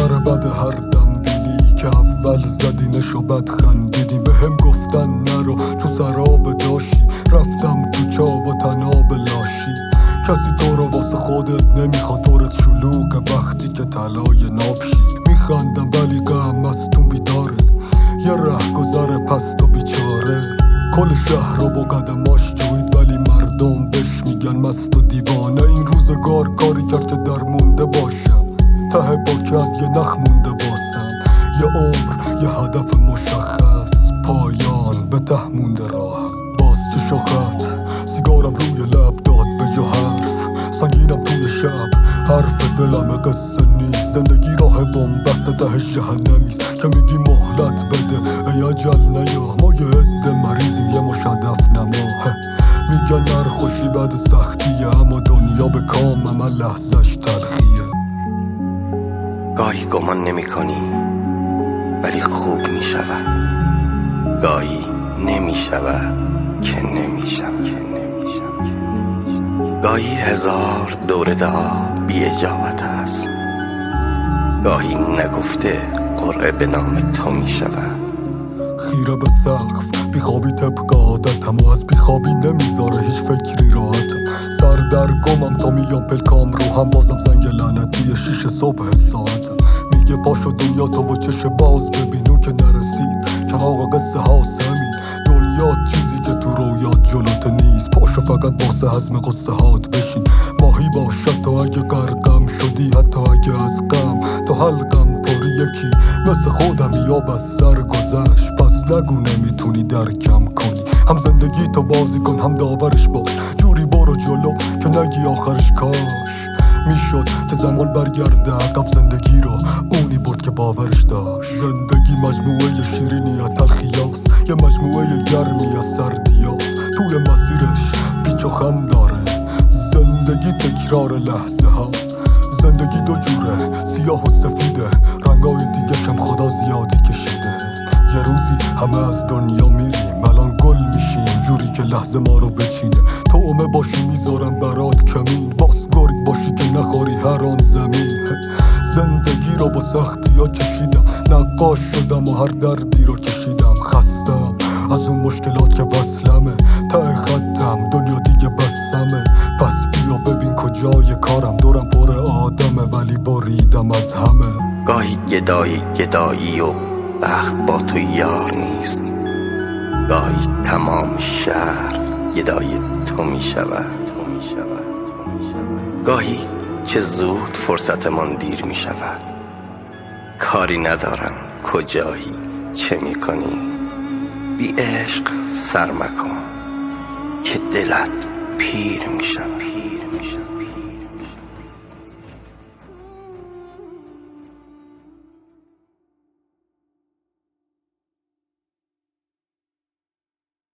بعد هر دنبیلی که اول زدینشو بد خندیدی. به هم گفتن نرو چو سراب داشی. رفتم تو چاب و تناب لاشی. کسی تو رو واسه خودت نمی‌خواد دورت شلوغه وقتی که طلای نابشی میخندم ولی غم از تو بیداره. یه ره گذره پس تو بیچاره. کل شهر رو با قدماش جوید ولی مردم بش میگن مست و دیوانه. این روزگار کاری کرد که باشم ته باکت یه نخ مونده واسم. یه عمر یه هدف مشخص. پایان به ته مونده راهم باز تو شخت سیگارم روی لب داد به جو حرف. سنگینم توی شب. حرف دلم قصه نیست. زندگی راه بست ته جهنمیست که میگی مهلت بده. ای اجل نیا ما یه عده مریضیم یه مش هدف نما. میگن نر خوشی بعد سختیه اما دنیا به کام من لحظش. گاهی گمان نمی کنی ولی خوب می شود. گاهی نمی شود که نمی شود گاهی هزار دور دعا بی اجابت است. گاهی نگفته قرعه به نام تو می شود. خیره به سقف بیخوابی طبق عادتم و از بیخوابی نمی‌ذاره هیچ فکری راحتم سر در گمم تا میام پلکام رو هم بازم زنگ لعنتی شیش صبح ساعتم میگه پاشو دنیا تو با چش باز ببینو که نرسید. چراغ قصه ها سمین دنیا چیزی که تو رویات جلوت نیست. پاشو فقط واسه حزم قصه هات بشین. ماهی باشد تا اگه غرقم شدی حتی اگه از غم. تا حلقم پر یکی مثل خودم یا از سر نگو نمی‌تونی درکم کنی. هم زندگی تو بازی کن هم داورش باش جوری برو جلو که نگی آخرش کاش. می‌شد که زمان برگرده عقب زندگی رو اونی برد که باورش داشت. زندگی مجموعه شیرینی یا تلخیاس یه مجموعه گرمی یا سردیاس توی مسیرش پیچ و خم داره. زندگی تکرار لحظه هاست. زندگی دو جوره سیاه و سفیده. رنگای دیگه هم خدا روزی همه از دنیا میریم. الان گل میشیم. جوری که لحظه ما رو بچینه. تومه باشی می‌ذارم برات کمین. باس گرگ باشی که نخوری هر آن زمین. زندگی رو با سختی ها کشیدم. نقاش شدم و هر دردی رو کشیدم. خستم. از اون مشکلات که وصلمه. ته خطم. دنیا دیگه بسمه. پس بیا ببین کجای کارم. دورم پر آدمه ولی بریدم از همه. گاهی گدایی گدایی و بخت با تو یار نیست. گاهی تمام شهر گدای تو می شود. گاهی چه زود فرصتمان دیر می شود. کاری ندارم کجایی چه می کنی. بی عشق سر مکن که دلت پیر می شود.